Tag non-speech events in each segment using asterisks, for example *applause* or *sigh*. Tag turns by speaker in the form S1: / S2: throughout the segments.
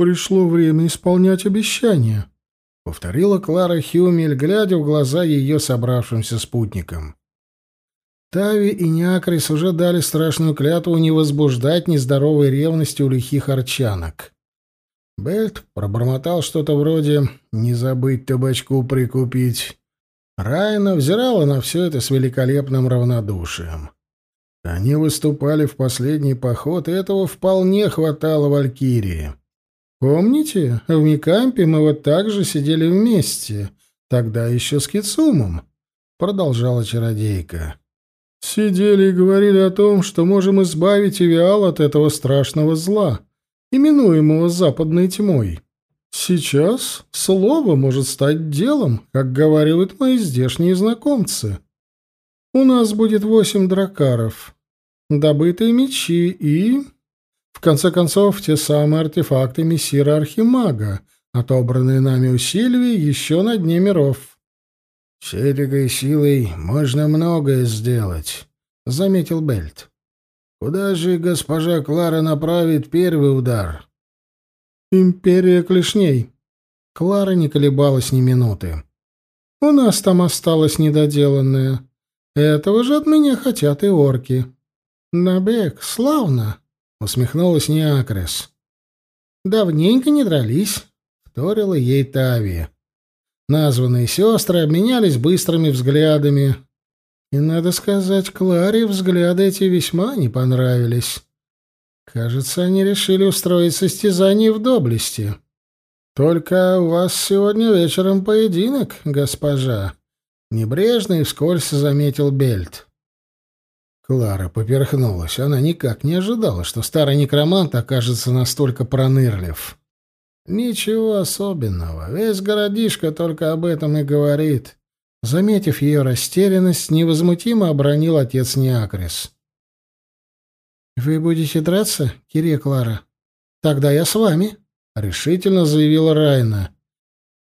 S1: пришло время исполнять обещания», — повторила Клара Хюмель, глядя в глаза ее собравшимся спутникам. Тави и Неакрис уже дали страшную клятву не возбуждать нездоровой ревности у лихих арчанок. Бельт пробормотал что-то вроде «не забыть табачку прикупить». Райна взирала на все это с великолепным равнодушием. Они выступали в последний поход, и этого вполне хватало Валькирии. Помните, в Микампе мы вот так же сидели вместе, тогда еще с Кицумом, продолжала чародейка. Сидели и говорили о том, что можем избавить Эвиал от этого страшного зла, именуемого западной тьмой. Сейчас слово может стать делом, как говаривают мои здешние знакомцы. У нас будет восемь дракаров, добытые мечи и в конце концов, те самые артефакты мессира Архимага, отобранные нами у Сильвии еще на дне миров. — С этой силой можно многое сделать, — заметил Бельт. — Куда же госпожа Клара направит первый удар? — Империя клешней. Клара не колебалась ни минуты. — У нас там осталось недоделанное. Этого же от меня хотят и орки. Набег, славно. — усмехнулась Неакрес. «Давненько не дрались», — вторила ей Тави. Названные сестры обменялись быстрыми взглядами. И, надо сказать, Кларе взгляды эти весьма не понравились. Кажется, они решили устроить состязание в доблести. «Только у вас сегодня вечером поединок, госпожа», — небрежно и вскользь заметил Бельт. Клара поперхнулась. Она никак не ожидала, что старый некромант окажется настолько пронырлив. «Ничего особенного. Весь городишко только об этом и говорит». Заметив ее растерянность, невозмутимо обронил отец Неакрис. «Вы будете драться, Кирия Клара? Тогда я с вами», — решительно заявила Райна.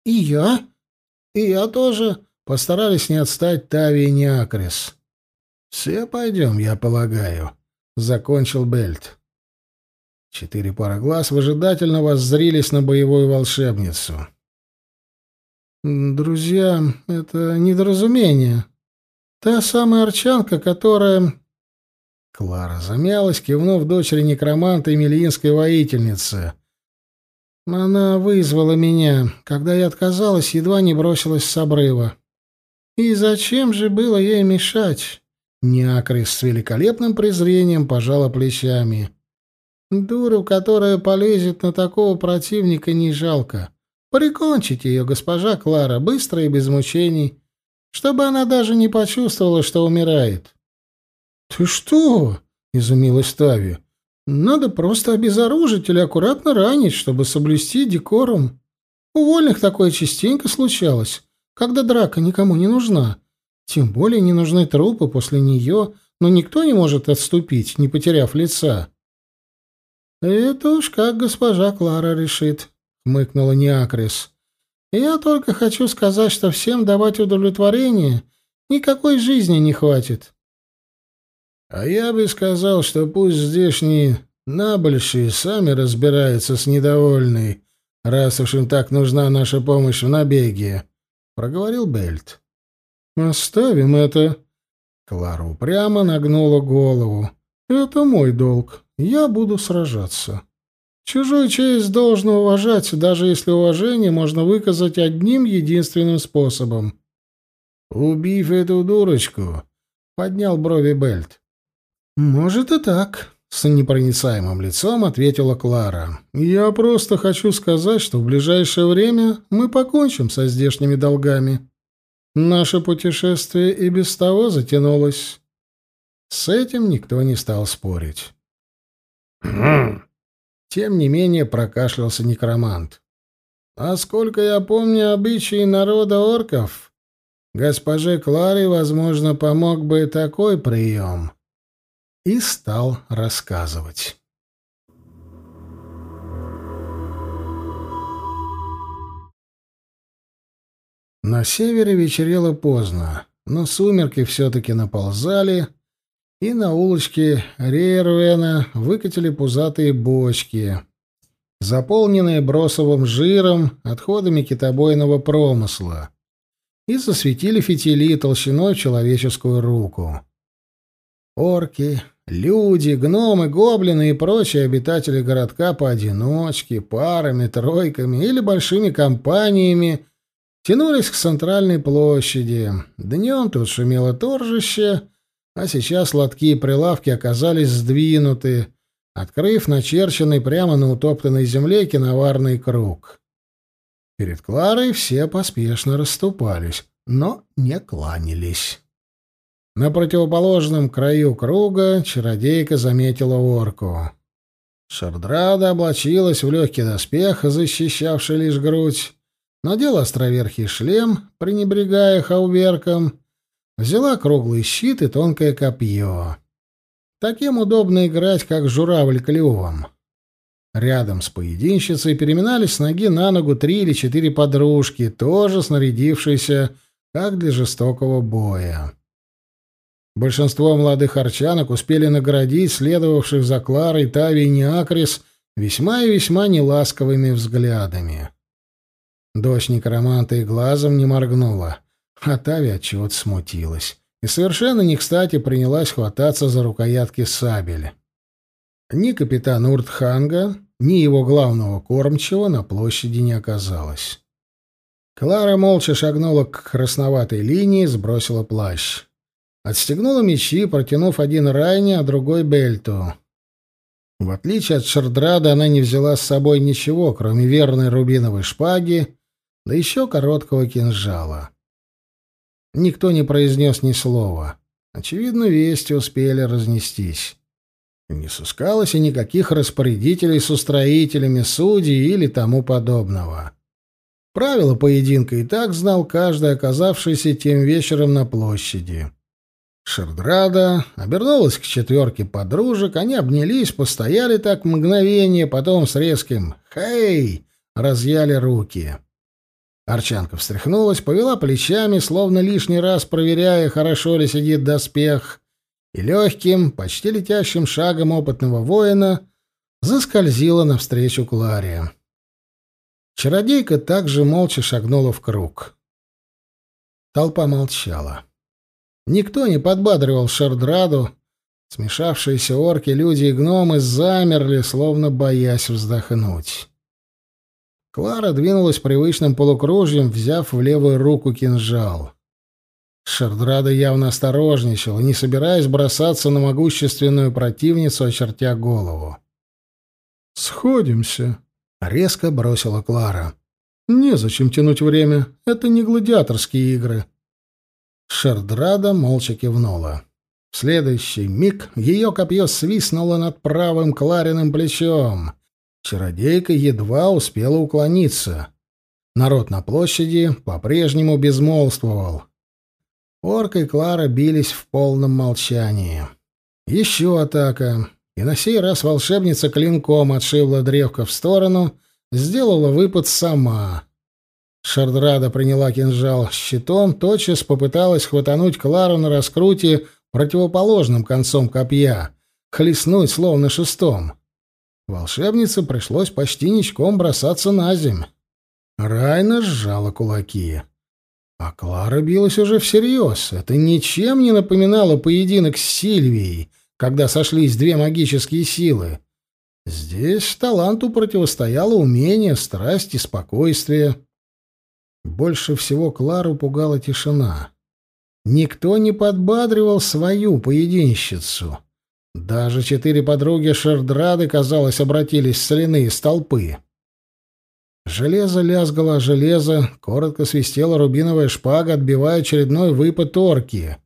S1: «И я? И я тоже», — постарались не отстать Тави и Неакрис. «Все пойдем, я полагаю», — закончил Бельт. Четыре пары глаз выжидательно воззрились на боевую волшебницу. «Друзья, это недоразумение. Та самая арчанка, которая...» Клара замялась, кивнув дочери некроманта и мельинской воительницы. «Она вызвала меня. Когда я отказалась, едва не бросилась с обрыва. И зачем же было ей мешать?» Неакрис с великолепным презрением пожала плечами. «Дуру, которая полезет на такого противника, не жалко. Прикончите ее, госпожа Клара, быстро и без мучений, чтобы она даже не почувствовала, что умирает». «Ты что?» — изумилась Тави. «Надо просто обезоружить или аккуратно ранить, чтобы соблюсти декорум. У вольных такое частенько случалось, когда драка никому не нужна». Тем более не нужны трупы после нее, но никто не может отступить, не потеряв лица. «Это уж как госпожа Клара решит», — хмыкнула Неакрис. «Я только хочу сказать, что всем давать удовлетворение никакой жизни не хватит». «А я бы сказал, что пусть здешние набольшие сами разбираются с недовольной, раз уж им так нужна наша помощь в набеге», — проговорил Бельт. «Оставим это». Клара упрямо нагнула голову. «Это мой долг. Я буду сражаться. Чужую честь должно уважать, даже если уважение можно выказать одним единственным способом». «Убив эту дурочку», — поднял брови Бельт. «Может и так», — с непроницаемым лицом ответила Клара. «Я просто хочу сказать, что в ближайшее время мы покончим со здешними долгами». Наше путешествие и без того затянулось. С этим никто не стал спорить. Тем не менее прокашлялся некромант. А сколько я помню обычаи народа орков, госпоже Кларе, возможно, помог бы такой прием. И стал рассказывать. На севере вечерело поздно, но сумерки все-таки наползали, и на улочке Рейервена выкатили пузатые бочки. заполненные бросовым жиром, отходами китобойного промысла, и засветили фитили толщиной человеческую руку. Орки, люди, гномы, гоблины и прочие обитатели городка поодиночке, парами, тройками или большими компаниями тянулись к центральной площади. Днем тут шумело торжище, а сейчас лотки и прилавки оказались сдвинуты, открыв начерченный прямо на утоптанной земле киноварный круг. Перед Кларой все поспешно расступались, но не кланялись. На противоположном краю круга чародейка заметила орку. Шардрада облачилась в легкий доспех, защищавший лишь грудь, надела островерхий шлем, пренебрегая хауверком, взяла круглый щит и тонкое копье. Таким удобно играть, как журавль клювом. Рядом с поединщицей переминались с ноги на ногу три или четыре подружки, тоже снарядившиеся, как для жестокого боя. Большинство молодых арчанок успели наградить следовавших за Кларой Тави и Неакрис весьма и весьма неласковыми взглядами. Дочь некроманта и глазом не моргнула, а Тави отчего-то смутилась и совершенно не кстати принялась хвататься за рукоятки сабель. Ни капитан Уртханга, ни его главного кормчего на площади не оказалось. Клара молча шагнула к красноватой линии, сбросила плащ. Отстегнула мечи, протянув один Райне, а другой Бельту. В отличие от Шардрада, она не взяла с собой ничего, кроме верной рубиновой шпаги, да еще короткого кинжала. Никто не произнес ни слова. Очевидно, вести успели разнестись. Не сыскалось и никаких распорядителей с устроителями, судей или тому подобного. Правила поединка и так знал каждый, оказавшийся тем вечером на площади. Шердрада обернулась к четверке подружек, они обнялись, постояли так мгновение, потом с резким «Хей!» разъяли руки. Арчанка встряхнулась, повела плечами, словно лишний раз проверяя, хорошо ли сидит доспех, и легким, почти летящим шагом опытного воина заскользила навстречу Кларе. Чародейка также молча шагнула в круг. Толпа молчала. Никто не подбадривал Шардраду. Смешавшиеся орки, люди и гномы замерли, словно боясь вздохнуть. Клара двинулась привычным полукружьем, взяв в левую руку кинжал. Шардрада явно осторожничала, не собираясь бросаться на могущественную противницу, очертя голову. «Сходимся», — резко бросила Клара. «Незачем тянуть время. Это не гладиаторские игры». Шердрада молча кивнула. В следующий миг ее копье свистнуло над правым Клариным плечом. Чародейка едва успела уклониться. Народ на площади по-прежнему безмолвствовал. Орка и Клара бились в полном молчании. Еще атака. И на сей раз волшебница клинком отшивла древко в сторону, сделала выпад сама. Шардрада приняла кинжал щитом, тотчас попыталась хватануть Клару на раскруте противоположным концом копья, хлестнуть словно шестом. Волшебнице пришлось почти ничком бросаться на земь. Райна сжала кулаки. А Клара билась уже всерьез. Это ничем не напоминало поединок с Сильвией, когда сошлись две магические силы. Здесь таланту противостояло умение, страсть и спокойствие. Больше всего Клару пугала тишина. Никто не подбадривал свою поединщицу. Даже четыре подруги Шердрады, казалось, обратились соляные столпы. Железо лязгало железо, коротко свистела рубиновая шпага, отбивая очередной выпад орки.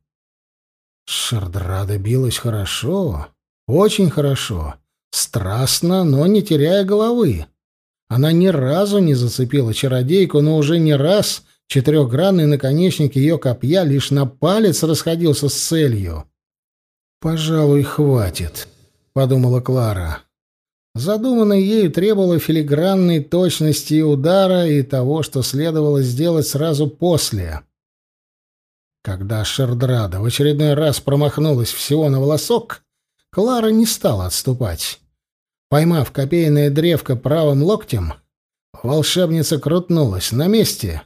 S1: Шердрада билась хорошо, очень хорошо, страстно, но не теряя головы. Она ни разу не зацепила чародейку, но уже не раз четырехгранный наконечник ее копья лишь на палец расходился с целью. «Пожалуй, хватит», — подумала Клара. Задуманное ею требовало филигранной точности удара и того, что следовало сделать сразу после. Когда Шердрада в очередной раз промахнулась всего на волосок, Клара не стала отступать. Поймав копейное древко правым локтем, волшебница крутнулась на месте.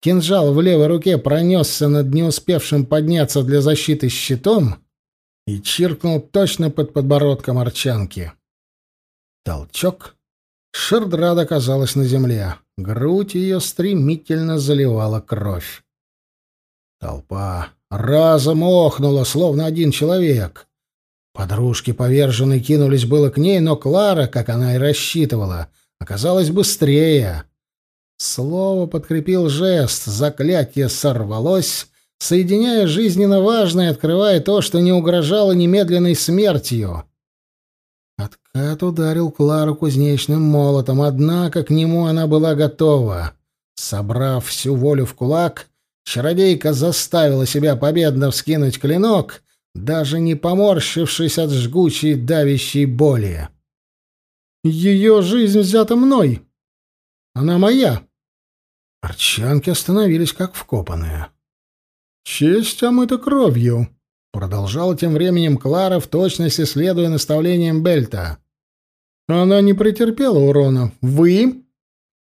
S1: Кинжал в левой руке пронесся над не успевшим подняться для защиты щитом и чиркнул точно под подбородком арчанки. Толчок. Шердрад оказалась на земле. Грудь ее стремительно заливала кровь. Толпа разом охнула, словно один человек. Подружки поверженной кинулись было к ней, но Клара, как она и рассчитывала, оказалась быстрее. Слово подкрепил жест, заклятие сорвалось, соединяя жизненно важное открывая то, что не угрожало немедленной смертью. Откат ударил Клару кузнечным молотом, однако к нему она была готова. Собрав всю волю в кулак, чародейка заставила себя победно вскинуть клинок, даже не поморщившись от жгучей давящей боли. «Ее жизнь взята мной! Она моя!» Арчанки остановились как вкопанные. «Честь омыта кровью», — продолжала тем временем Клара, в точности следуя наставлениям Бельта. «Она не претерпела урона. Вы?»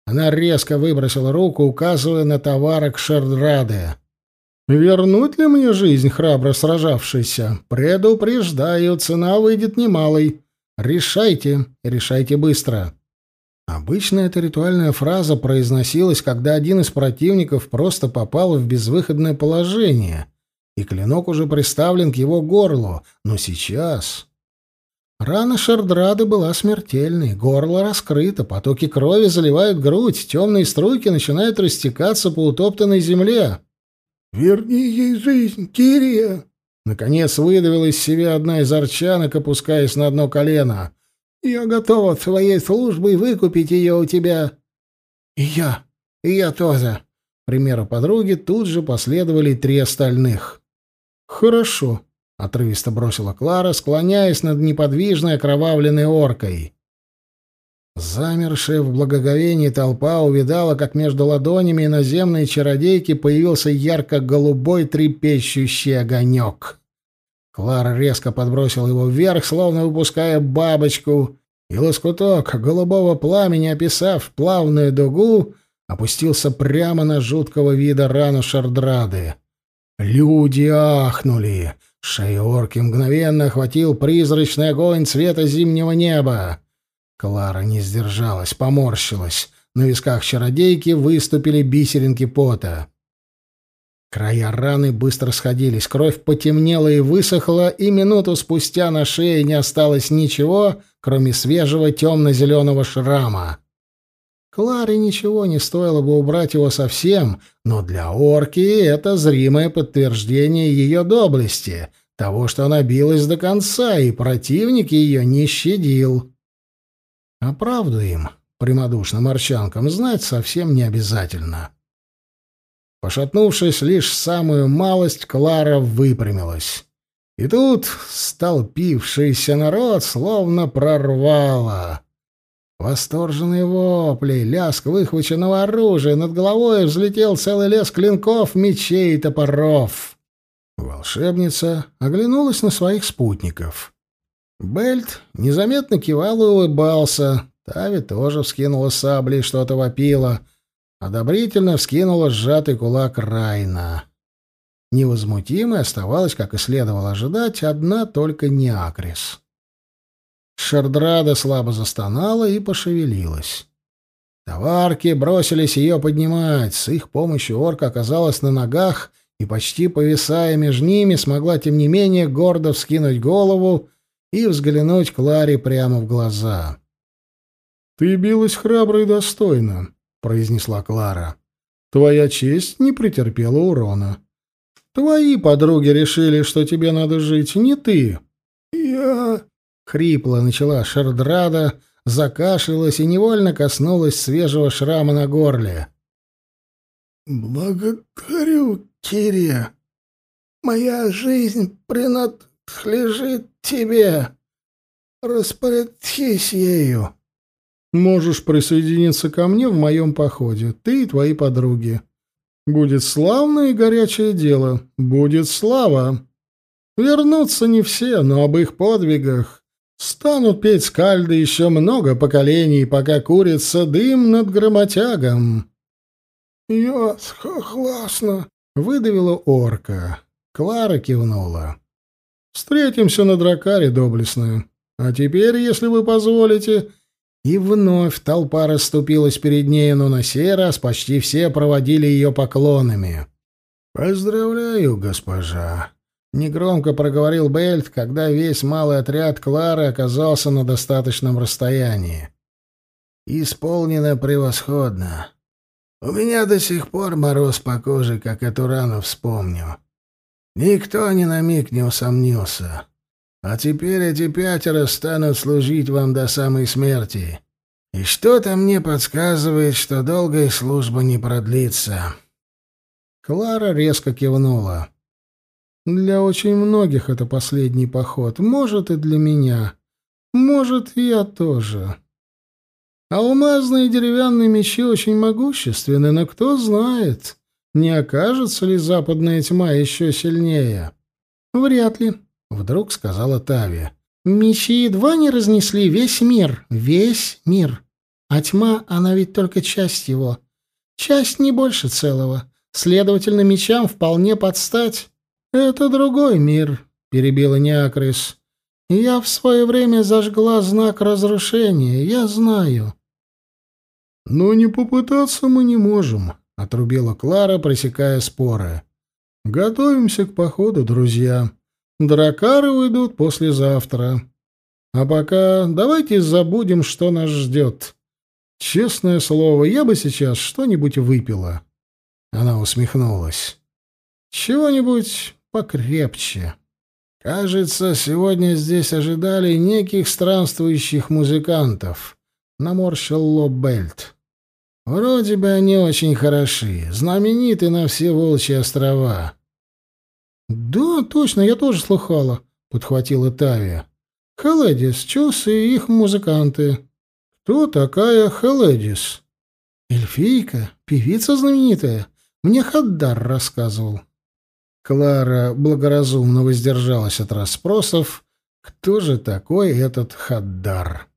S1: Она резко выбросила руку, указывая на товарок Шердраде. «Вернуть ли мне жизнь, храбро сражавшейся? Предупреждаю, цена выйдет немалой. Решайте, решайте быстро». Обычно эта ритуальная фраза произносилась, когда один из противников просто попал в безвыходное положение, и клинок уже приставлен к его горлу, но сейчас... Рана Шердрады была смертельной, горло раскрыто, потоки крови заливают грудь, темные струйки начинают растекаться по утоптанной земле. «Верни ей жизнь, Кирия!» Наконец выдавила из себя одна из арчанок, опускаясь на одно колено. Я готова своей службой выкупить ее у тебя. И я, и я тоже. Примеру подруги тут же последовали три остальных. Хорошо, отрывисто бросила Клара, склоняясь над неподвижной окровавленной оркой. Замершая в благоговении толпа увидала, как между ладонями иноземной чародейки появился ярко-голубой трепещущий огонек. Клара резко подбросила его вверх, словно выпуская бабочку, и лоскуток голубого пламени, описав плавную дугу, опустился прямо на жуткого вида рану Шардрады. Люди ахнули. Шею орки мгновенно охватил призрачный огонь цвета зимнего неба. Клара не сдержалась, поморщилась. На висках чародейки выступили бисеринки пота. Края раны быстро сходились, кровь потемнела и высохла, и минуту спустя на шее не осталось ничего, кроме свежего темно-зеленого шрама. Кларе ничего не стоило бы убрать его совсем, но для орки это зримое подтверждение ее доблести, того, что она билась до конца, и противник ее не щадил. А правду им, прямодушным арчанкам, знать совсем не обязательно. — Пошатнувшись лишь самую малость, Клара выпрямилась. И тут столпившийся народ словно прорвало. Восторженные вопли, лязг выхваченного оружия, над головой взлетел целый лес клинков, мечей и топоров. Волшебница оглянулась на своих спутников. Бельт незаметно кивал и улыбался. Тави тоже вскинула сабли и что-то вопила — Одобрительно вскинула сжатый кулак Райна. Невозмутимой оставалась, как и следовало ожидать, одна только Неакрис. Шардрада слабо застонала и пошевелилась. Товарки бросились ее поднимать. С их помощью орка оказалась на ногах и, почти повисая между ними, смогла, тем не менее, гордо вскинуть голову и взглянуть Кларе прямо в глаза. «Ты билась храбро и достойно. — произнесла Клара. «Твоя честь не претерпела урона. Твои подруги решили, что тебе надо жить, не ты». «Я...» — хрипло начала Шардрада, закашлялась и невольно коснулась свежего шрама на горле.
S2: «Благодарю, Кирия. Моя жизнь принадлежит тебе. Распорядись ею».
S1: Можешь присоединиться ко мне в моем походе, ты и твои подруги. Будет славное и горячее дело, будет слава. Вернутся не все, но об их подвигах Станут петь скальды еще много поколений, пока курится дым над громотягом.
S2: — Я согласна, —
S1: выдавила орка. Клара кивнула. — Встретимся на дракаре, доблестная. А теперь, если вы позволите... И вновь толпа расступилась перед ней, но на сей раз почти все проводили ее поклонами. «Поздравляю, госпожа!» — негромко проговорил Бельт, когда весь малый отряд Клары оказался на достаточном расстоянии. «Исполнено превосходно. У меня до сих пор мороз по коже, как эту рану вспомню. Никто ни на миг не усомнился. А теперь эти пятеро станут служить вам до самой смерти. И что-то мне подсказывает, что долгая служба не продлится». Клара резко кивнула. «Для очень многих это последний поход. Может, и для меня. Может, и я тоже. Алмазные деревянные мечи очень могущественны, но кто знает, не окажется ли западная тьма еще сильнее?» «Вряд ли», — вдруг сказала Тави. «Мечи едва не разнесли весь мир. Весь мир. А тьма, она ведь только часть его. Часть не больше целого. Следовательно, мечам вполне подстать. Это другой мир, перебила Неакрис. Я в свое время зажгла знак разрушения, я знаю. Но не попытаться мы не можем, отрубила Клара, пресекая споры. Готовимся к походу, друзья. Дракары уйдут послезавтра. А пока давайте забудем, что нас ждет. Честное слово, я бы сейчас что-нибудь выпила. Она усмехнулась. Чего-нибудь покрепче. Кажется, сегодня здесь ожидали неких странствующих музыкантов. Наморщил лоб Бельт. Вроде бы они очень хороши, знамениты на все волчьи острова. Да, точно, я тоже слыхала, подхватила Тавия. Хеледис, Чус и их музыканты. Кто такая Хеледис? Эльфийка, певица знаменитая. Мне Хаддар рассказывал. Клара благоразумно воздержалась от расспросов, кто же такой этот Хаддар.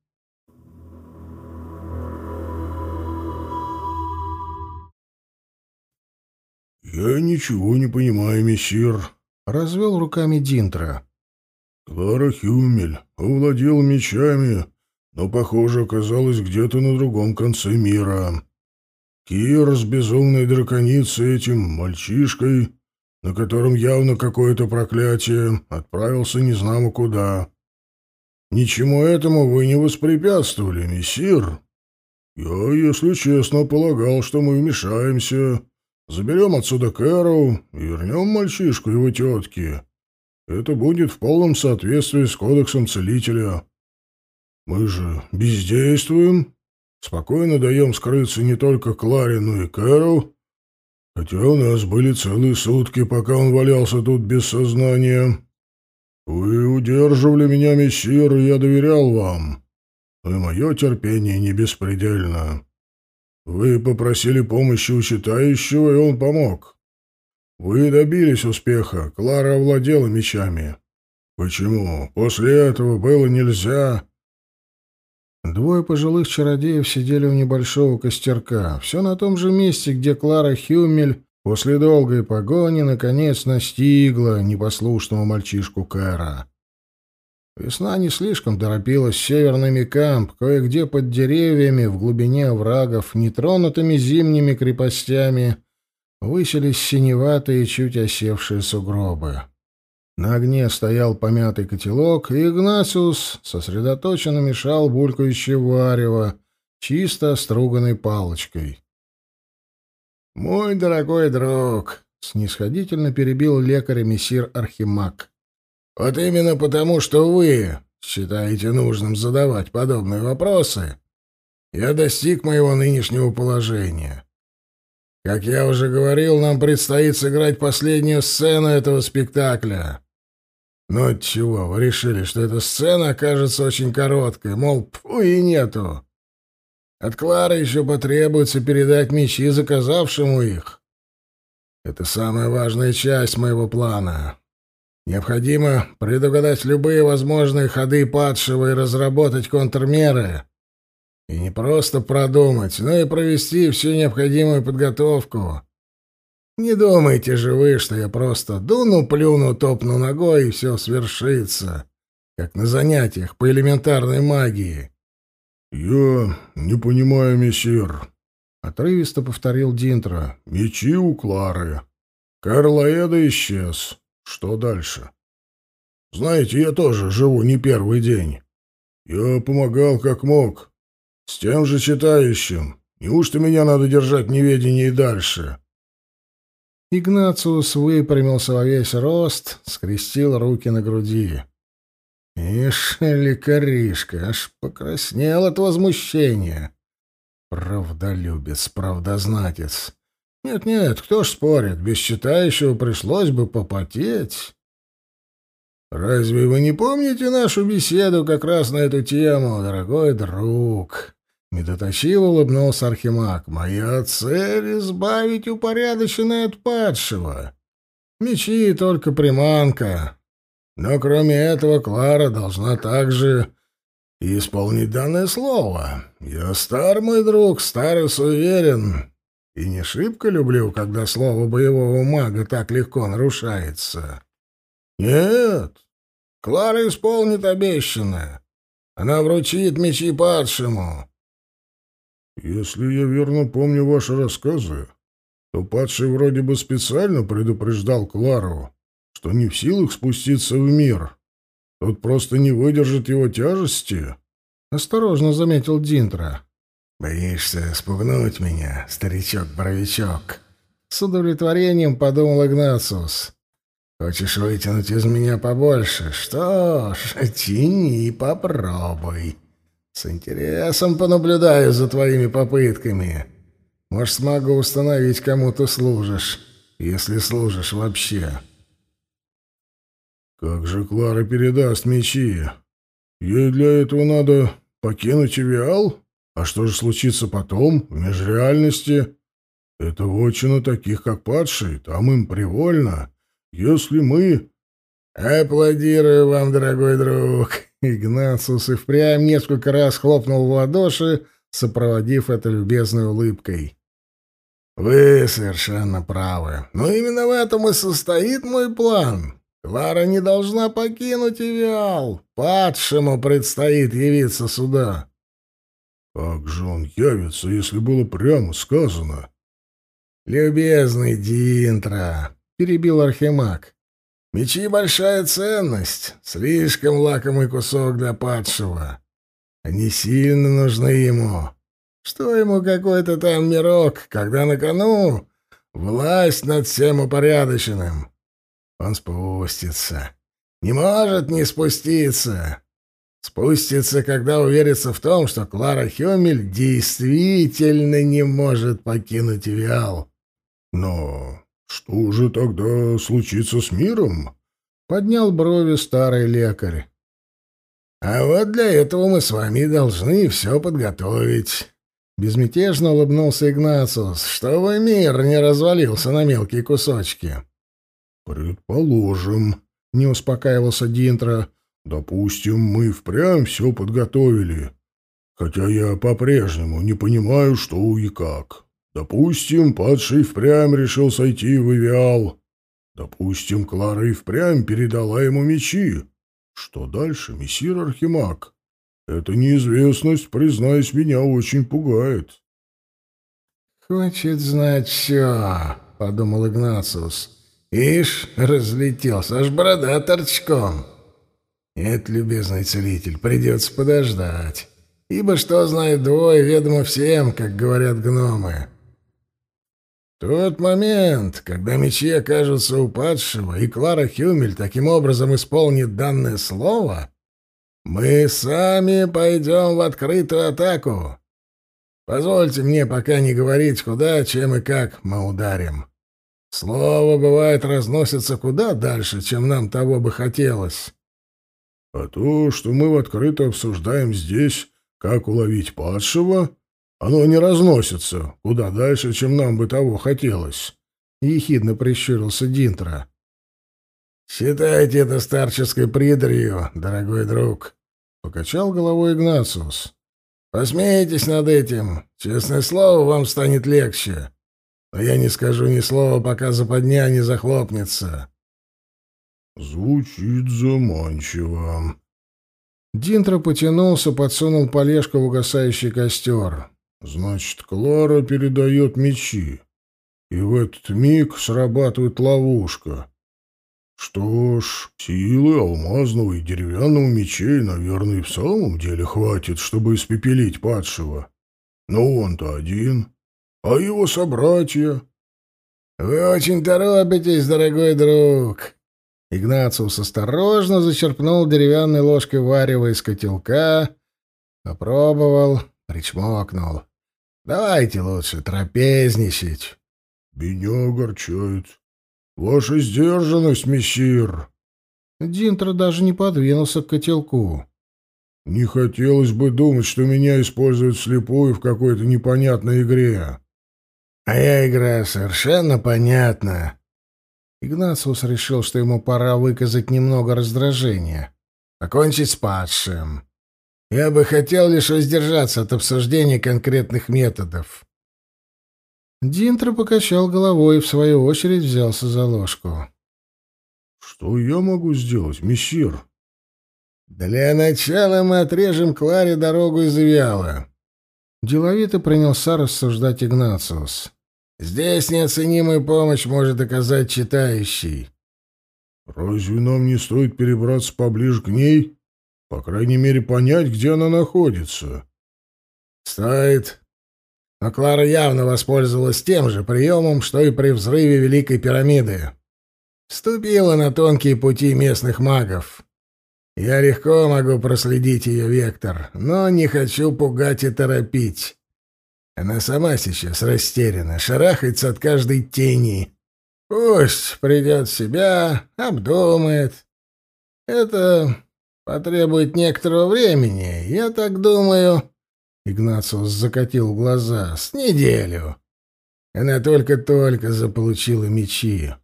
S3: «Я ничего не понимаю, мессир», —
S1: развел руками Динтра.
S3: «Клара Хюмель овладела мечами, но, похоже, оказалась где-то на другом конце мира. Кир с безумной драконицей этим мальчишкой, на котором явно какое-то проклятие, отправился незнамо куда. Ничему этому вы не воспрепятствовали, мессир. Я, если честно, полагал, что мы вмешаемся, заберем отсюда Кэрол и вернем мальчишку его тетке. Это будет в полном соответствии с кодексом целителя. Мы же бездействуем, Спокойно даем скрыться не только Кларе, но и Кэрол, хотя у нас были целые сутки, пока он валялся тут без сознания. Вы удерживали меня, мессир, и я доверял вам. И мое терпение не беспредельно. Вы попросили помощи у читающего, и он помог. Вы добились успеха, Клара овладела мечами. Почему? После этого было нельзя...
S1: Двое пожилых чародеев сидели у небольшого костерка, все на том же месте, где Клара Хюмель после долгой погони наконец настигла непослушного мальчишку Кэра. Весна не слишком торопилась северными камп, кое-где под деревьями, в глубине оврагов, нетронутыми зимними крепостями, высились синеватые, чуть осевшие сугробы. На огне стоял помятый котелок, и Игнациус сосредоточенно мешал булькающее варево чисто оструганной палочкой. «Мой дорогой друг!» — снисходительно перебил лекаря мессир Архимаг. «Вот именно потому, что вы считаете нужным задавать подобные вопросы, я достиг моего нынешнего положения». Как я уже говорил, нам предстоит сыграть последнюю сцену этого спектакля. «Ну отчего, вы решили, что эта сцена окажется очень короткой, мол, пфу и нету. От Клары еще потребуется передать мечи заказавшему их. Это самая важная часть моего плана. Необходимо предугадать любые возможные ходы падшего и разработать контрмеры. И не просто продумать, но и провести всю необходимую подготовку. Не думайте же вы, что я просто дуну, плюну, топну ногой, и все свершится, как на занятиях по элементарной магии.
S3: — Я не понимаю, мессир, —
S1: отрывисто повторил Динтро.
S3: — Мечи у Клары. Карлоэда исчез. Что дальше? Знаете, я тоже живу не первый день. Я помогал как мог. С тем же читающим. Неужто меня надо держать в неведении дальше?
S1: Игнациус выпрямился во весь рост, скрестил руки на груди. Ишь, лекаришка, аж покраснел от возмущения. Правдолюбец, правдознатец. Нет-нет, кто ж спорит, без читающего пришлось бы попотеть. Разве вы не помните нашу беседу как раз на эту тему, дорогой друг? Медоточиво улыбнулся Архимаг. «Моя цель — избавить упорядоченное от падшего. Мечи — только приманка. Но кроме этого Клара должна также исполнить данное слово. Я стар, мой друг, стар и суверен, и не шибко люблю, когда слово боевого мага так легко нарушается. Нет, Клара исполнит обещанное. Она вручит мечи падшему».
S3: Если я верно помню ваши рассказы, то падший вроде бы специально предупреждал Клару, что не в силах спуститься в мир. Тот просто не выдержит его тяжести.
S1: Осторожно заметил Динтра. «Боишься спугнуть меня, старичок-боровичок?» С удовлетворением подумал Игнациус. «Хочешь вытянуть из меня побольше? Что ж, тяни и попробуй». С интересом понаблюдаю за твоими попытками. Может, смогу установить, кому ты служишь, если служишь вообще.
S3: Как же Клара передаст мечи? Ей для этого надо покинуть Эвиал? А что же случится потом, в межреальности? Это вотчина таких, как падший, там им привольно. Если мы...
S1: Аплодирую вам, дорогой друг. *laughs* Игнациус и впрямь несколько раз хлопнул в ладоши, сопроводив это любезной улыбкой. «Вы совершенно правы. Но именно в этом и состоит мой план. Клара не должна покинуть Эвиал. Падшему предстоит явиться сюда».
S3: «Как же он явится, если было прямо сказано?»
S1: «Любезный Динтра», — перебил Архимаг, Мечи — большая ценность, слишком лакомый кусок для падшего. Они сильно нужны ему. Что ему какой-то там мирок, когда на кону власть над всем упорядоченным? Он спустится. Не может не спуститься. Спустится, когда уверится в том, что Клара Хёмель действительно не может покинуть Виал.
S3: Но «Что же тогда случится с миром?»
S1: — поднял брови старый лекарь. «А вот для этого мы с вами должны все подготовить». Безмятежно улыбнулся Игнациус, чтобы мир не развалился на мелкие кусочки.
S3: «Предположим», — не успокаивался Динтро, — «допустим, мы впрямь все подготовили, хотя я по-прежнему не понимаю, что и как». Допустим, падший впрямь решил сойти в Ивиал. Допустим, Клара и впрямь передала ему мечи. Что дальше, мессир Архимаг? Эта неизвестность, признаюсь, меня очень пугает.
S1: «Хочет знать все», — подумал Игнациус. «Ишь, разлетелся, аж борода торчком. Нет, любезный целитель, придется подождать, ибо что знает двое, ведомо всем, как говорят гномы». Тот момент, когда мечи окажутся у и Клара Хюмель таким образом исполнит данное слово, мы сами пойдем в открытую атаку. Позвольте мне пока не говорить, куда, чем и как мы ударим. Слово, бывает, разносится куда дальше, чем нам того бы хотелось.
S3: А то, что мы открыто обсуждаем здесь, как уловить падшего, оно не разносится куда дальше, чем нам бы того хотелось. Ехидно прищурился Динтра.
S2: «Считайте это старческой придрью, дорогой друг», — покачал головой Игнациус. «Посмейтесь над этим. Честное слово, вам станет легче. Но я не скажу ни слова, пока западня не захлопнется».
S3: «Звучит заманчиво».
S1: Динтро потянулся, подсунул полежку в угасающий костер.
S3: «Значит, Клара передает мечи, и в этот миг срабатывает ловушка». Что ж, силы алмазного и деревянного мечей, наверное, и в самом деле хватит, чтобы испепелить падшего. Но он-то один, а его собратья...
S2: — Вы очень торопитесь, дорогой друг. Игнациус осторожно зачерпнул деревянной ложкой варево из котелка, попробовал, причмокнул. — Давайте лучше трапезничать.
S3: — Меня огорчает, «Ваша сдержанность, мессир!»
S1: Динтро даже не подвинулся к котелку.
S3: «Не хотелось бы думать, что меня используют слепую в какой-то непонятной игре».
S2: «Моя игра совершенно понятна».
S1: Игнациус решил, что ему пора выказать немного раздражения.
S2: «Покончить с падшим. Я бы хотел лишь воздержаться от обсуждения конкретных методов.
S1: Динтро покачал головой и, в свою очередь, взялся за ложку.
S3: «Что я могу сделать, мессир?»
S2: «Для начала мы отрежем Кларе дорогу из Виала».
S1: Деловито принялся рассуждать Игнациус.
S2: «Здесь неоценимую помощь может оказать читающий».
S3: «Разве нам не стоит перебраться поближе к ней? По крайней мере, понять, где она находится?»
S2: «Стоит. Но Клара явно воспользовалась тем же приемом, что и при взрыве Великой пирамиды. Вступила на тонкие пути местных магов. Я легко могу проследить ее вектор, но не хочу пугать и торопить. Она сама сейчас растеряна, шарахается от каждой тени. Пусть придет в себя, обдумает. Это потребует некоторого времени, я так думаю. Игнациус закатил глаза. «С неделю. Она только-только заполучила мечи».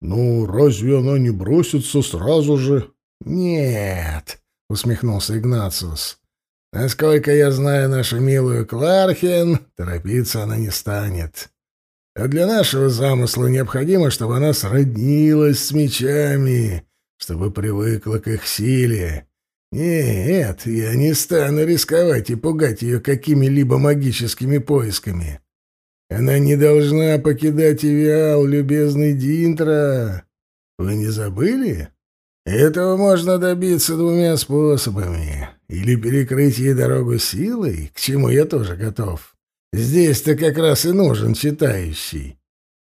S3: «Ну, разве она не бросится сразу же?»
S2: «Нет», — усмехнулся Игнациус. «Насколько я знаю нашу милую Клархен, торопиться она не станет. А для нашего замысла необходимо, чтобы она сроднилась с мечами, чтобы привыкла к их силе, «Нет, я не стану рисковать и пугать ее какими-либо магическими поисками. Она не должна покидать Ивиал, любезный Динтра. Вы не забыли? Этого можно добиться двумя способами. Или перекрыть ей дорогу силой, к чему я тоже готов. Здесь-то как раз и нужен читающий.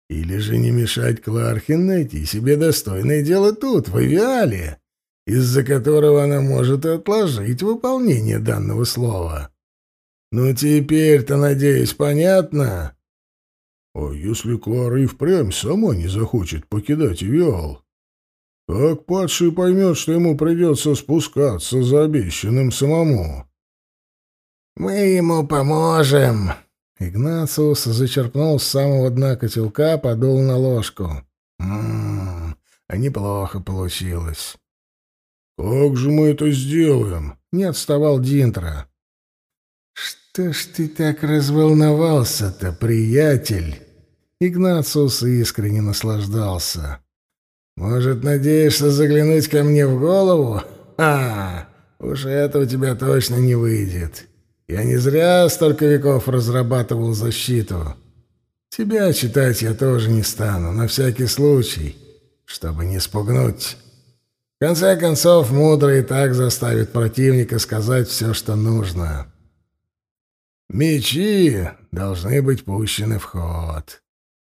S2: Или же не мешать Клархин найти себе достойное дело тут, в Ивиале» из-за которого она может отложить выполнение данного слова. Ну, теперь-то, надеюсь, понятно?
S3: А если Клара и впрямь сама не захочет покидать Виал? Как падший поймет, что ему придется спускаться за обещанным самому?
S2: Мы ему поможем.
S1: Игнациус зачерпнул с самого дна котелка, подул на ложку. Ммм, а неплохо получилось.
S3: «Как же мы это сделаем?»
S1: — не отставал Динтро.
S2: «Что ж ты так разволновался-то, приятель?» Игнациус искренне наслаждался. «Может, надеешься заглянуть ко мне в голову? А, уж это у тебя точно не выйдет. Я не зря столько веков разрабатывал защиту. Тебя читать я тоже не стану, на всякий случай, чтобы не спугнуть». В конце концов, мудрый так заставит противника сказать все, что нужно. Мечи должны быть пущены в ход.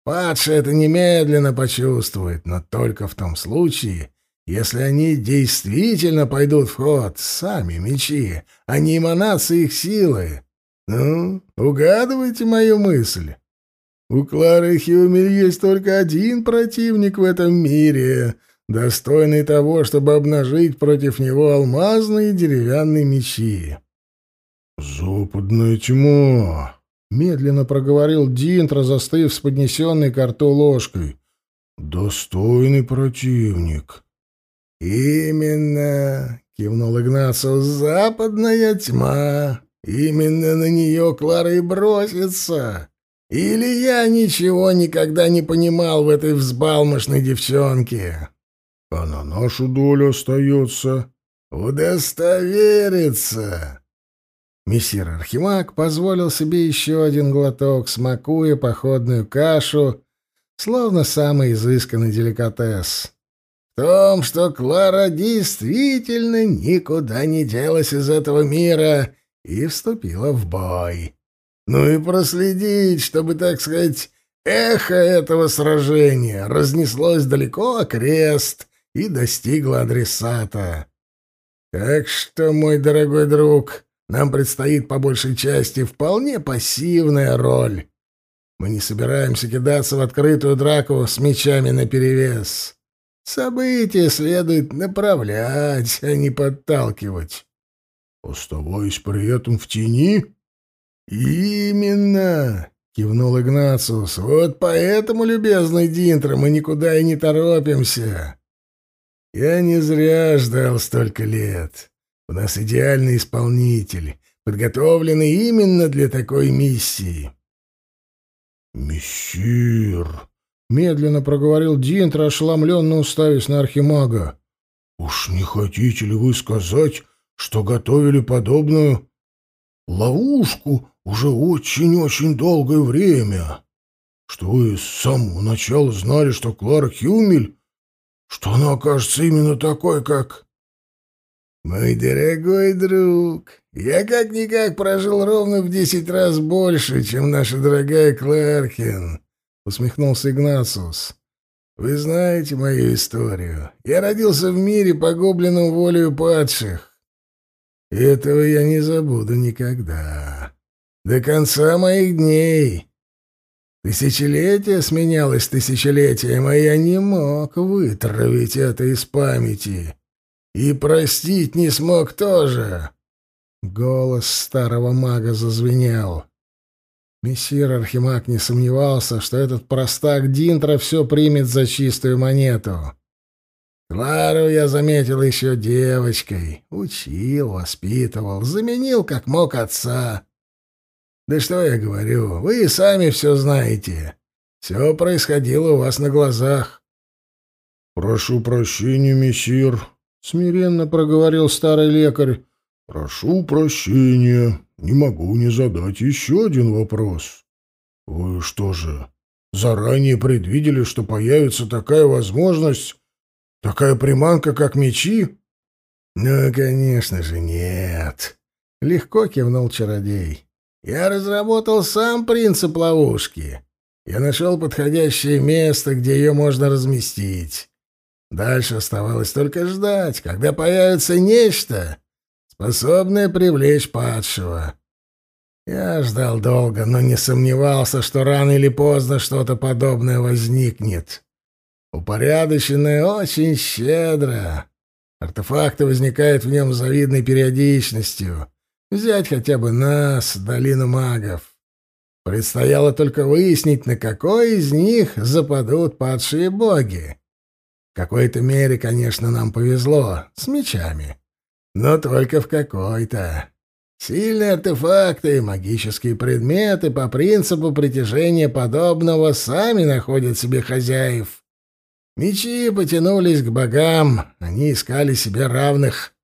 S2: Падший это немедленно почувствует, но только в том случае, если они действительно пойдут в ход, сами мечи, а не эманации их силы. Ну, угадывайте мою мысль. У Клары Хьюмель есть только один противник в этом мире — достойный того, чтобы обнажить против него алмазные деревянные мечи.
S3: «Западная тьма!» — медленно проговорил Динтро, застыв с поднесенной к рту ложкой. Достойный противник.
S2: Именно, кивнул Игнациус, западная тьма. Именно на нее Клара и бросится. Или я ничего никогда не понимал в этой взбалмошной девчонке?
S3: А на нашу долю остается...
S2: Удостовериться. Мессир Архимаг позволил себе еще один глоток, смакуя походную кашу, словно самый изысканный деликатес. В том, что Клара действительно никуда не делась из этого мира и вступила в бой. Ну и проследить, чтобы, так сказать, эхо этого сражения разнеслось далеко окрест и достигло адресата. Так что, мой дорогой друг, нам предстоит по большей части вполне пассивная роль. Мы не собираемся кидаться в открытую драку с мечами наперевес. События следует направлять, а не подталкивать.
S3: Оставаясь при этом в тени?
S2: Именно, кивнул Игнациус. Вот поэтому, любезный Динтро, мы никуда и не торопимся. Я не зря ждал столько лет. У нас идеальный исполнитель, подготовленный именно для такой миссии.
S3: «Мессир!» — медленно проговорил Динтро, ошеломленно уставясь на архимага. «Уж не хотите ли вы сказать, что готовили подобную ловушку уже очень-очень долгое время? Что вы с самого начала знали, что Клара Хюмель, что она окажется именно такой, как...»
S2: «Мой дорогой друг, я как-никак прожил ровно в десять раз больше, чем наша дорогая Кларкин», — усмехнулся Игнациус. «Вы знаете мою историю. Я родился в мире, погубленном волею падших. Этого я не забуду никогда. До конца моих дней. Тысячелетие сменялось тысячелетием, а я не мог вытравить это из памяти». И простить не смог тоже. Голос старого мага зазвенел. Мессир Архимаг не сомневался, что этот простак Динтра все примет за чистую монету. Клару я заметил еще девочкой. Учил, воспитывал, заменил как мог отца. Да что я говорю, вы и сами все знаете. Все происходило у вас на глазах.
S3: — Прошу прощения, мессир, — смиренно проговорил старый лекарь. «Прошу прощения, не могу не задать еще один вопрос. Вы что же, заранее предвидели, что появится такая возможность, такая приманка, как мечи?»
S2: «Ну, конечно же, нет», — легко кивнул чародей. «Я разработал сам принцип ловушки. Я нашел подходящее место, где ее можно разместить. Дальше оставалось только ждать, когда появится нечто, способное привлечь падшего. Я ждал долго, но не сомневался, что рано или поздно что-то подобное возникнет. Упорядоченное очень щедро. Артефакты возникают в нем с завидной периодичностью. Взять хотя бы нас, долину магов. Предстояло только выяснить, на какой из них западут падшие боги. В какой-то мере, конечно, нам повезло с мечами. Но только в какой-то. Сильные артефакты и магические предметы по принципу притяжения подобного сами находят себе хозяев. Мечи потянулись к богам, они искали себе равных.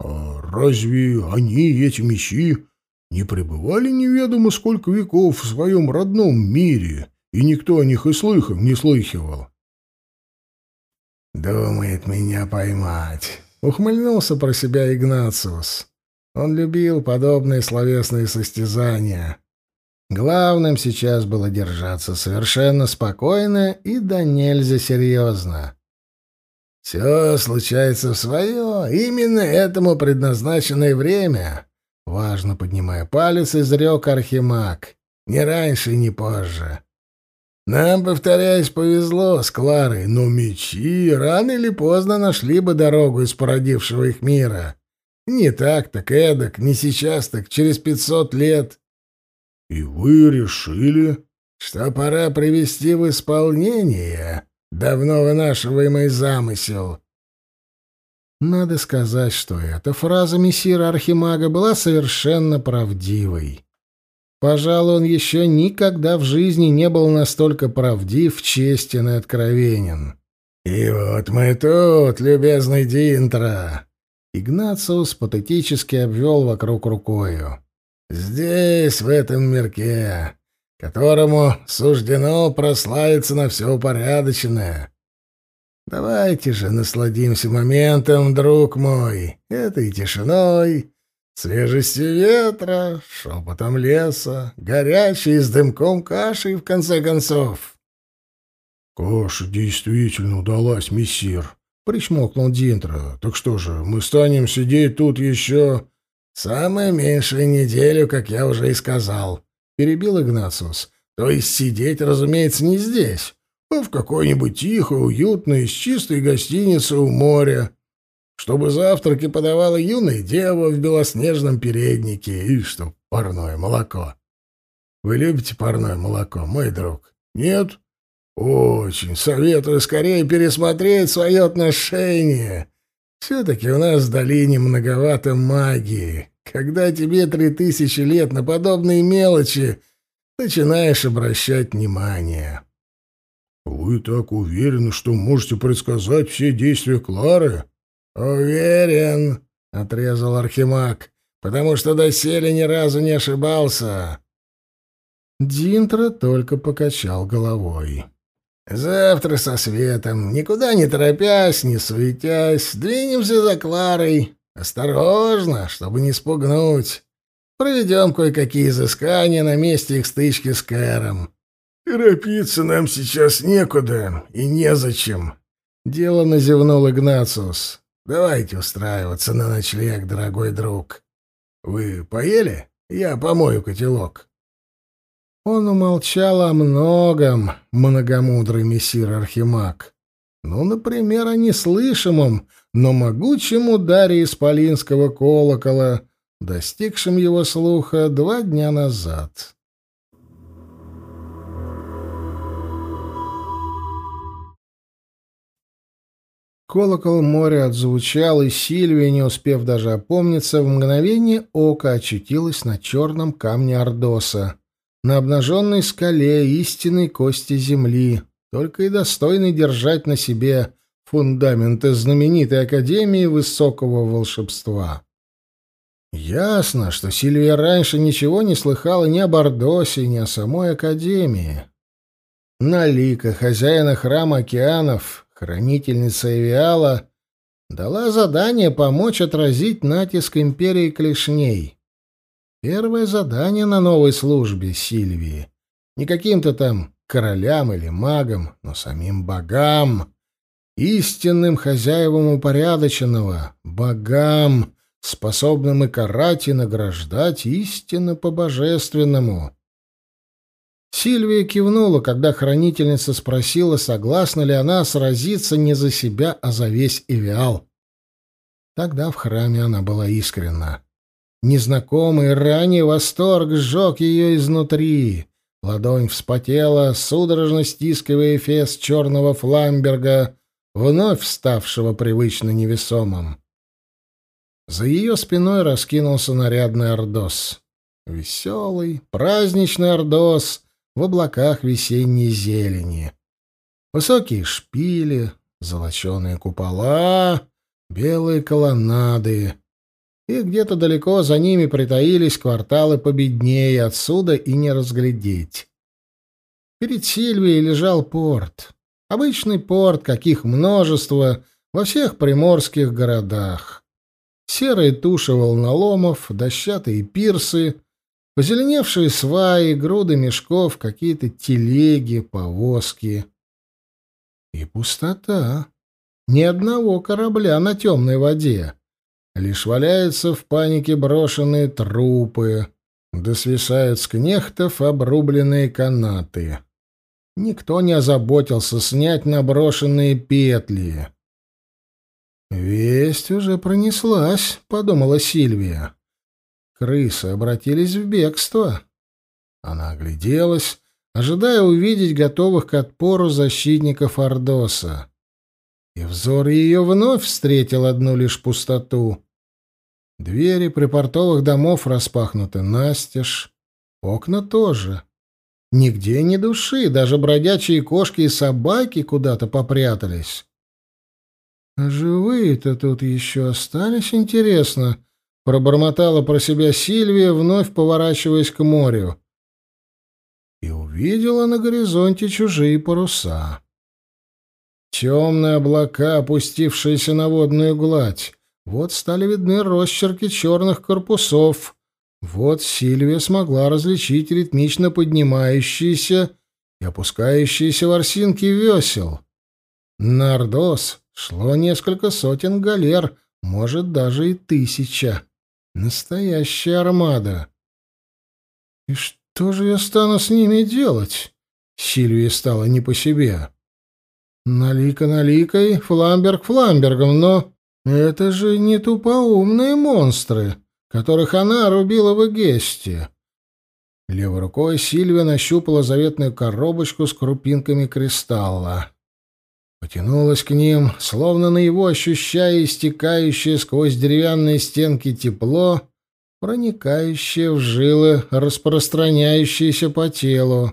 S3: А разве они, эти мечи, не пребывали неведомо сколько веков в своем родном мире, и никто о них и слыхом не слыхивал?
S2: «Думает меня поймать», — ухмыльнулся про себя Игнациус. Он любил подобные словесные состязания. Главным сейчас было держаться совершенно спокойно и да нельзя серьезно. «Все случается в свое, именно этому предназначенное время», — важно поднимая палец, изрек Архимаг. «Не раньше, не позже. Нам, повторяюсь, повезло с Кларой, но мечи рано или поздно нашли бы дорогу из породившего их мира. Не так, так эдак, не сейчас, так через пятьсот лет.
S3: — И вы решили?
S2: что пора привести в исполнение давно вынашиваемый замысел.
S1: Надо сказать, что эта фраза мессира Архимага была совершенно правдивой. Пожалуй, он еще никогда в жизни не был настолько правдив, честен и откровенен.
S2: «И вот мы тут, любезный Динтра!»
S1: Игнациус патетически обвел вокруг рукою.
S2: «Здесь, в этом мирке, которому суждено прославиться на все упорядоченное. Давайте же насладимся моментом, друг мой, этой тишиной, свежестью ветра, шепотом леса, горячей с дымком кашей, в конце концов.
S3: — Каша действительно удалась, мессир, — причмокнул Динтро. — Так что же, мы станем сидеть тут еще...
S2: — Самое меньшее неделю, как я уже и сказал, — перебил Игнациус. — То есть сидеть, разумеется, не здесь, а в какой-нибудь тихой, уютной, с чистой гостинице у моря, чтобы завтраки подавала юная дева в белоснежном переднике и чтоб парное молоко. Вы любите парное молоко, мой друг? Нет? Очень советую скорее пересмотреть свое отношение. Все-таки у нас в долине многовато магии. Когда тебе три тысячи лет на подобные мелочи начинаешь обращать внимание.
S3: «Вы так уверены, что можете предсказать все действия Клары?»
S2: «Уверен», — отрезал Архимаг, — «потому что доселе ни разу не ошибался».
S1: Динтро только покачал головой.
S2: «Завтра со светом, никуда не торопясь, не суетясь, двинемся за Кларой. Осторожно, чтобы не спугнуть. Проведем кое-какие изыскания на месте их стычки с Кэром. «Торопиться нам сейчас некуда и незачем», — дело зевнул Игнациус. «Давайте устраиваться на ночлег, дорогой друг. Вы поели? Я помою котелок».
S1: Он умолчал о многом, многомудрый мессир Архимаг. Ну, например, о неслышимом, но могучем ударе исполинского колокола, достигшем его слуха два дня назад. Колокол моря отзвучал, и Сильвия, не успев даже опомниться, в мгновение ока очутилась на черном камне Ордоса, на обнаженной скале истинной кости земли, только и достойной держать на себе фундаменты знаменитой Академии Высокого Волшебства. Ясно, что Сильвия раньше ничего не слыхала ни об Ордосе, ни о самой Академии. Налика, хозяина храма океанов, Хранительница Эвиала дала задание помочь отразить натиск империи клешней. Первое задание на новой службе Сильвии. Не каким-то там королям или магам, но самим богам, истинным хозяевам упорядоченного, богам, способным и карать, и награждать истинно по-божественному. Сильвия кивнула, когда хранительница спросила, согласна ли она сразиться не за себя, а за весь Эвиал. Тогда в храме она была искренна. Незнакомый ранее восторг сжег ее изнутри. Ладонь вспотела, судорожно стискивая эфес черного фламберга, вновь ставшего привычно невесомым. За ее спиной раскинулся нарядный ордос. Веселый, праздничный ордос — в облаках весенней зелени. Высокие шпили, золоченые купола, белые колоннады. И где-то далеко за ними притаились кварталы победнее, отсюда и не разглядеть. Перед Сильвией лежал порт. Обычный порт, каких множество во всех приморских городах. Серые туши волноломов, дощатые пирсы, Позеленевшие сваи, груды мешков, какие-то телеги, повозки. И пустота. Ни одного корабля на темной воде. Лишь валяются в панике брошенные трупы, да свисают с кнехтов обрубленные канаты. Никто не озаботился снять наброшенные петли. «Весть уже пронеслась», — подумала Сильвия. Крысы обратились в бегство. Она огляделась, ожидая увидеть готовых к отпору защитников Ордоса. И взор ее вновь встретил одну лишь пустоту. Двери припортовых домов распахнуты настежь, окна тоже. Нигде ни души, даже бродячие кошки и собаки куда-то попрятались. «А живые-то тут еще остались, интересно?» — пробормотала про себя Сильвия, вновь поворачиваясь к морю. И увидела на горизонте чужие паруса. Темные облака, опустившиеся на водную гладь. Вот стали видны росчерки черных корпусов. Вот Сильвия смогла различить ритмично поднимающиеся и опускающиеся ворсинки весел. Нардос шло несколько сотен галер, может, даже и тысяча. Настоящая армада. И что же я стану с ними делать? Сильвии стало не по себе. Налика наликой, фламберг фламбергом, но это же не тупоумные монстры, которых она рубила в Эгесте. Левой рукой Сильвия нащупала заветную коробочку с крупинками кристалла. Потянулась к ним, словно на его ощущая истекающее сквозь деревянные стенки тепло, проникающее в жилы, распространяющееся по телу.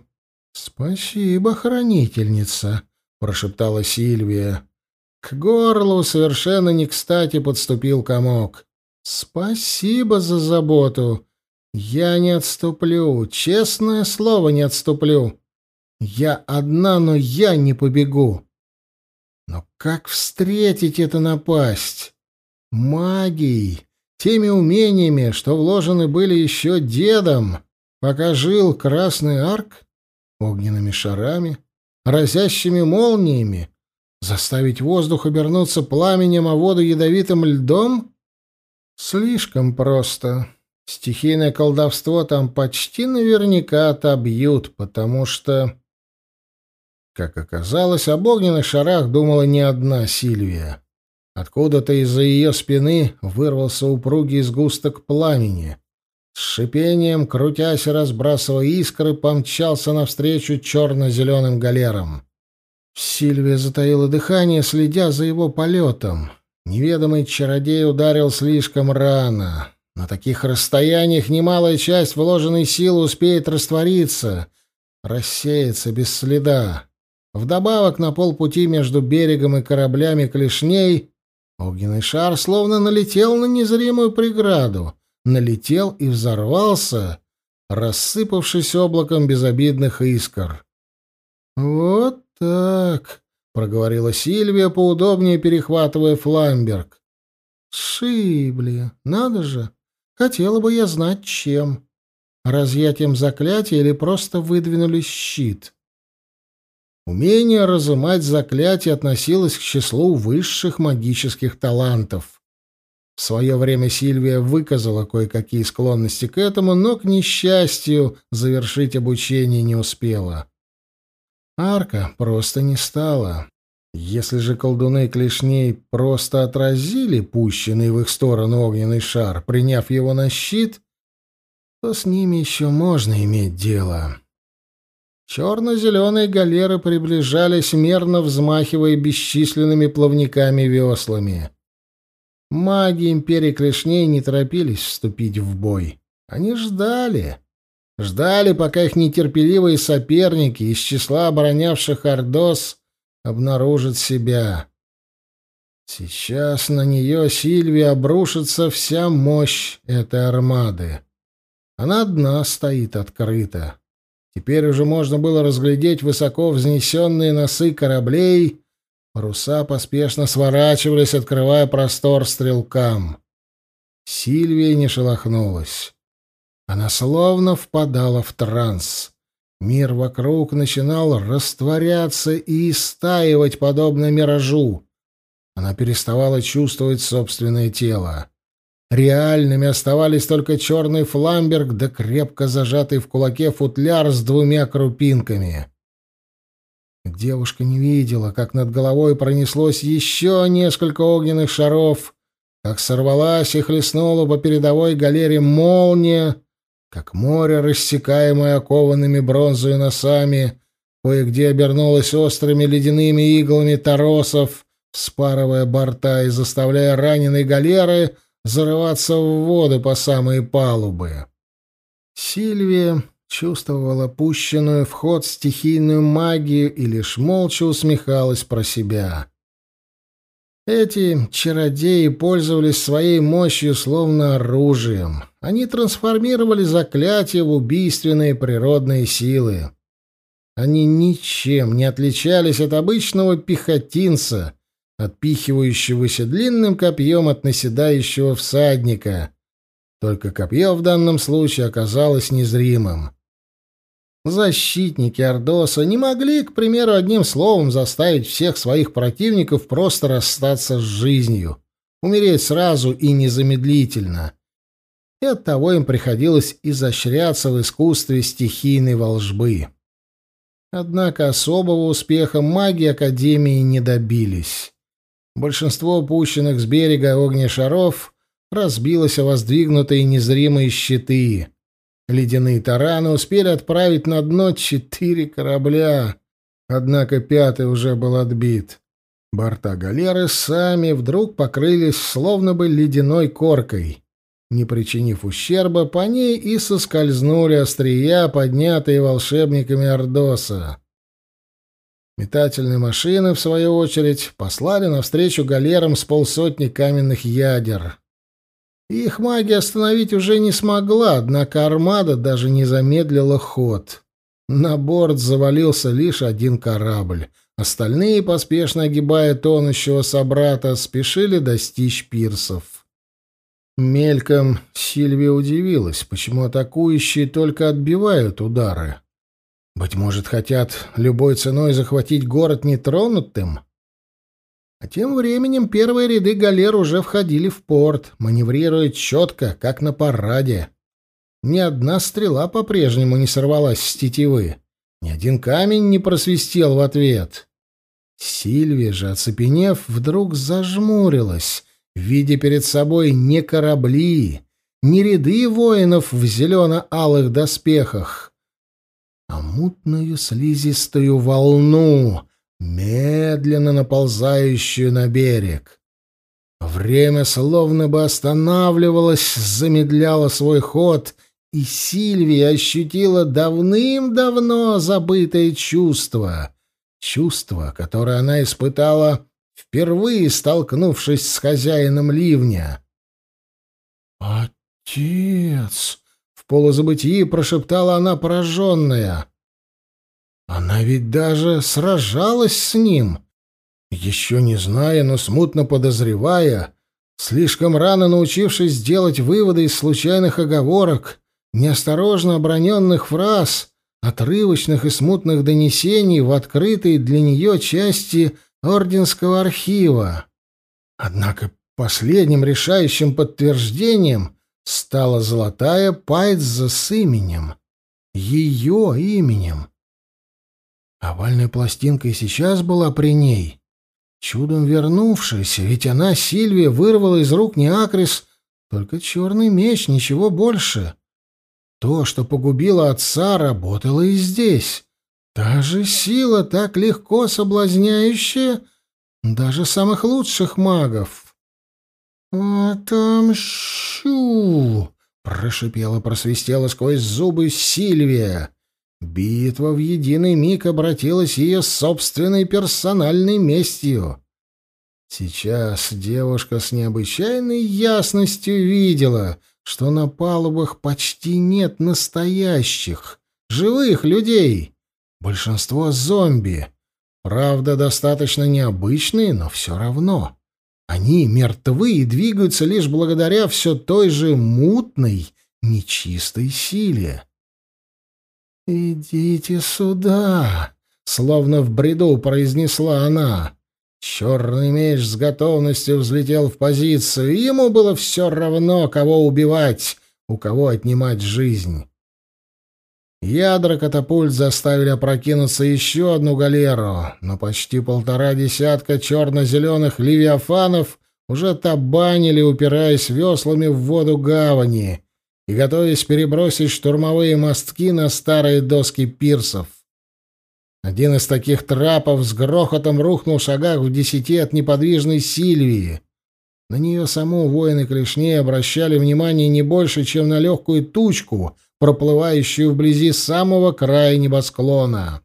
S1: «Спасибо, хранительница», — прошептала Сильвия. К горлу совершенно не кстати подступил комок. «Спасибо за заботу. Я не отступлю, честное слово, не отступлю. Я одна, но я не побегу». Но как встретить эту напасть? Магией, теми умениями, что вложены были еще дедом, пока жил Красный Арк, огненными шарами, разящими молниями, заставить воздух обернуться пламенем, а воду ядовитым льдом? Слишком просто. Стихийное колдовство там почти наверняка отобьют, потому что... Как оказалось, об огненных шарах думала не одна Сильвия. Откуда-то из-за ее спины вырвался упругий сгусток пламени. С шипением, крутясь и разбрасывая искры, помчался навстречу черно-зеленым галерам. Сильвия затаила дыхание, следя за его полетом. Неведомый чародей ударил слишком рано. На таких расстояниях немалая часть вложенной силы успеет раствориться, рассеяться без следа. Вдобавок на полпути между берегом и кораблями клешней огненный шар словно налетел на незримую преграду, налетел и взорвался, рассыпавшись облаком безобидных искр. «Вот так», — проговорила Сильвия, поудобнее перехватывая фламберг. «Шибли, надо же! Хотела бы я знать, чем. Разъятием заклятия или просто выдвинули щит?» Умение разымать заклятие относилось к числу высших магических талантов. В свое время Сильвия выказала кое-какие склонности к этому, но, к несчастью, завершить обучение не успела. Арка просто не стала. Если же колдуны клешней просто отразили пущенный в их сторону огненный шар, приняв его на щит, то с ними еще можно иметь дело. Черно-зеленые галеры приближались, мерно взмахивая бесчисленными плавниками-веслами. Маги Империи Клешней не торопились вступить в бой. Они ждали. Ждали, пока их нетерпеливые соперники из числа оборонявших Ордос обнаружат себя. Сейчас на нее Сильвия обрушится вся мощь этой армады. Она одна стоит открыто. Теперь уже можно было разглядеть высоко взнесенные носы кораблей, паруса поспешно сворачивались, открывая простор стрелкам. Сильвия не шелохнулась. Она словно впадала в транс. Мир вокруг начинал растворяться и истаивать, подобно миражу. Она переставала чувствовать собственное тело. Реальными оставались только черный фламберг да крепко зажатый в кулаке футляр с двумя крупинками. Девушка не видела, как над головой пронеслось еще несколько огненных шаров, как сорвалась и хлестнула по передовой галере молния, как море, рассекаемое окованными бронзой носами, кое-где обернулось острыми ледяными иглами торосов, вспарывая борта и заставляя раненые галеры зарываться в воду по самые палубы. Сильвия чувствовала пущенную в ход стихийную магию и лишь молча усмехалась про себя. Эти чародеи пользовались своей мощью словно оружием. Они трансформировали заклятия в убийственные природные силы. Они ничем не отличались от обычного пехотинца, отпихивающегося длинным копьем от наседающего всадника. Только копье в данном случае оказалось незримым. Защитники Ордоса не могли, к примеру, одним словом заставить всех своих противников просто расстаться с жизнью, умереть сразу и незамедлительно. И оттого им приходилось изощряться в искусстве стихийной волжбы. Однако особого успеха маги Академии не добились. Большинство пущенных с берега огнешаров разбилось о воздвигнутые незримые щиты. Ледяные тараны успели отправить на дно четыре корабля, однако пятый уже был отбит. Борта галеры сами вдруг покрылись словно бы ледяной коркой. Не причинив ущерба, по ней и соскользнули острия, поднятые волшебниками Ордоса. Метательные машины, в свою очередь, послали навстречу галерам с полсотни каменных ядер. Их магия остановить уже не смогла, однако армада даже не замедлила ход. На борт завалился лишь один корабль. Остальные, поспешно огибая тонущего собрата, спешили достичь пирсов. Мельком Сильвия удивилась, почему атакующие только отбивают удары. Быть может, хотят любой ценой захватить город нетронутым? А тем временем первые ряды галер уже входили в порт, маневрируя четко, как на параде. Ни одна стрела по-прежнему не сорвалась с тетивы. Ни один камень не просвистел в ответ. Сильвия же, оцепенев, вдруг зажмурилась, видя перед собой не корабли, не ряды воинов в зелено-алых доспехах, а мутную слизистую волну, медленно наползающую на берег. Время словно бы останавливалось, замедляло свой ход, и Сильвия ощутила давным-давно забытое чувство, чувство, которое она испытала впервые столкнувшись с хозяином ливня. «Отец!» — полузабытии прошептала она пораженная. Она ведь даже сражалась с ним, еще не зная, но смутно подозревая, слишком рано научившись делать выводы из случайных оговорок, неосторожно оброненных фраз, отрывочных и смутных донесений в открытой для нее части Орденского архива. Однако последним решающим подтверждением стала золотая пайдза с именем. Ее именем. Овальная пластинка и сейчас была при ней. Чудом вернувшаяся, ведь она, Сильвия, вырвала из рук не Акрис, только черный меч, ничего больше. То, что погубило отца, работало и здесь. Та же сила, так легко соблазняющая даже самых лучших магов. «Отомщу!» — прошипела-просвистела сквозь зубы Сильвия. Битва в единый миг обратилась ее собственной персональной местью. Сейчас девушка с необычайной ясностью видела, что на палубах почти нет настоящих, живых людей. Большинство зомби. Правда, достаточно необычные, но все равно. Они мертвы и двигаются лишь благодаря все той же мутной, нечистой силе. «Идите сюда!» — словно в бреду произнесла она. Черный меч с готовностью взлетел в позицию, ему было все равно, кого убивать, у кого отнимать жизнь. Ядра катапульт заставили опрокинуться еще одну галеру, но почти полтора десятка черно-зеленых левиафанов уже табанили, упираясь веслами в воду гавани, и готовясь перебросить штурмовые мостки на старые доски пирсов. Один из таких трапов с грохотом рухнул в шагах в десяти от неподвижной Сильвии. На нее саму воины клешней обращали внимание не больше, чем на легкую тучку, проплывающую вблизи самого края небосклона.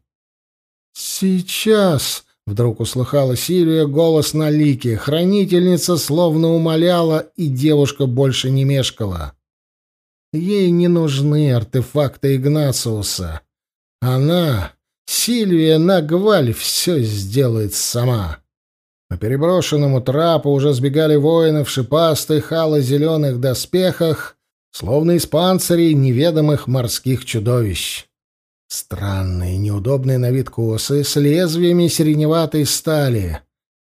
S1: «Сейчас!» — вдруг услыхала Сильвия голос на лике. Хранительница словно умоляла, и девушка больше не мешкала. Ей не нужны артефакты Игнациуса. Она Сильвия Нагваль все сделает сама. По переброшенному трапу уже сбегали воины в шипастых ало-зеленых доспехах, словно из панцирей неведомых морских чудовищ. Странные, неудобные на вид косы с лезвиями сиреневатой стали.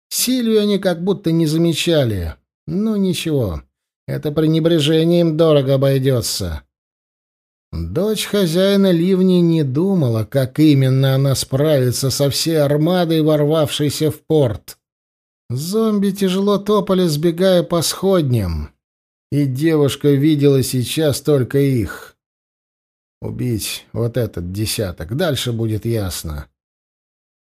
S1: Сильвию они как будто не замечали. Ну, ничего, это пренебрежение им дорого обойдется. Дочь хозяина ливни не думала, как именно она справится со всей армадой, ворвавшейся в порт. Зомби тяжело топали, сбегая по сходням, и девушка видела сейчас только их. Убить вот этот десяток, дальше будет ясно.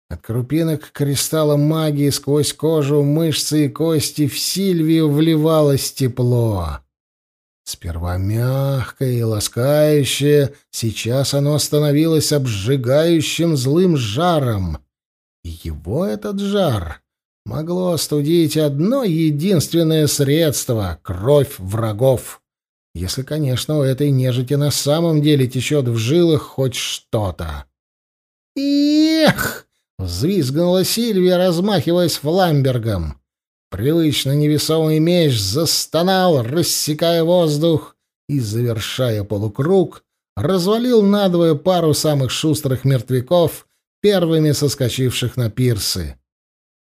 S1: От крупинок кристалла магии сквозь кожу, мышцы и кости в Сильвию вливалось тепло. Сперва мягкое и ласкающее, сейчас оно становилось обжигающим злым жаром. И его этот жар могло остудить одно единственное средство — кровь врагов. Если, конечно, у этой нежити на самом деле течет в жилах хоть что-то. «Эх!» — взвизгнула Сильвия, размахиваясь фламбергом. Привычно невесомый меч застонал, рассекая воздух и, завершая полукруг, развалил надвое пару самых шустрых мертвяков, первыми соскочивших на пирсы.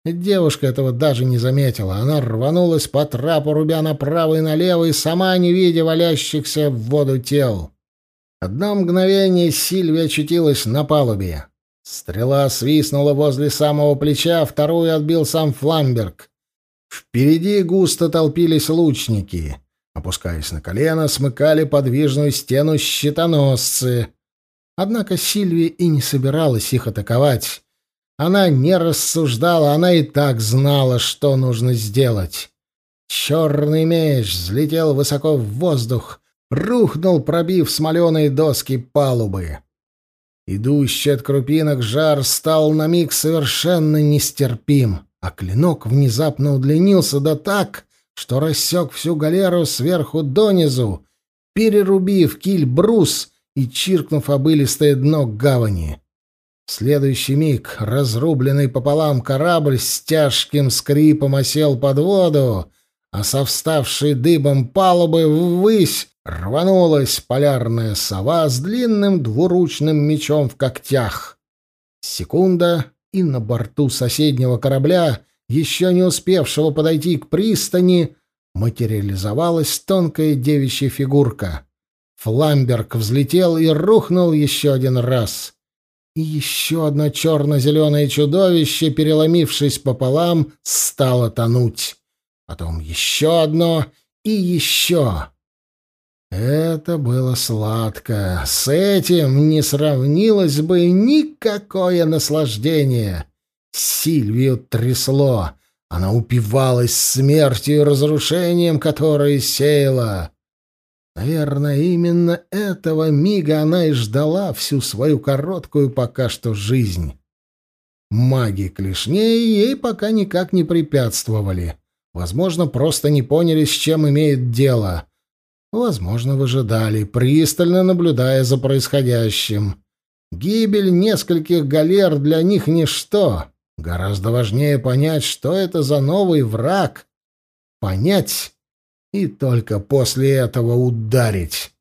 S1: Девушка этого даже не заметила. Она рванулась по трапу, рубя направо и налево, и сама не видя валящихся в воду тел. Одно мгновение Сильвия очутилась на палубе. Стрела свистнула возле самого плеча, вторую отбил сам Фламберг. Впереди густо толпились лучники. Опускаясь на колено, смыкали подвижную стену щитоносцы. Однако Сильвия и не собиралась их атаковать. Она не рассуждала, она и так знала, что нужно сделать. Черный меч взлетел высоко в воздух, рухнул, пробив смоленые доски палубы. Идущий от крупинок жар стал на миг совершенно нестерпим а клинок внезапно удлинился да так, что рассек всю галеру сверху донизу, перерубив киль брус и чиркнув обылистое дно гавани. В следующий миг разрубленный пополам корабль с тяжким скрипом осел под воду, а со вставшей дыбом палубы ввысь рванулась полярная сова с длинным двуручным мечом в когтях. Секунда, и на борту соседнего корабля, еще не успевшего подойти к пристани, материализовалась тонкая девичья фигурка. Фламберг взлетел и рухнул еще один раз. И еще одно черно-зеленое чудовище, переломившись пополам, стало тонуть. Потом еще одно и еще. Это было сладко. С этим не сравнилось бы никакое наслаждение. Сильвию трясло. Она упивалась смертью и разрушением, которое сеяла. Наверное, именно этого мига она и ждала всю свою короткую пока что жизнь. Маги клешней ей пока никак не препятствовали. Возможно, просто не поняли, с чем имеют дело — Возможно, выжидали, пристально наблюдая за происходящим. Гибель нескольких галер для них ничто. Гораздо важнее понять, что это за новый враг. Понять и только после этого ударить.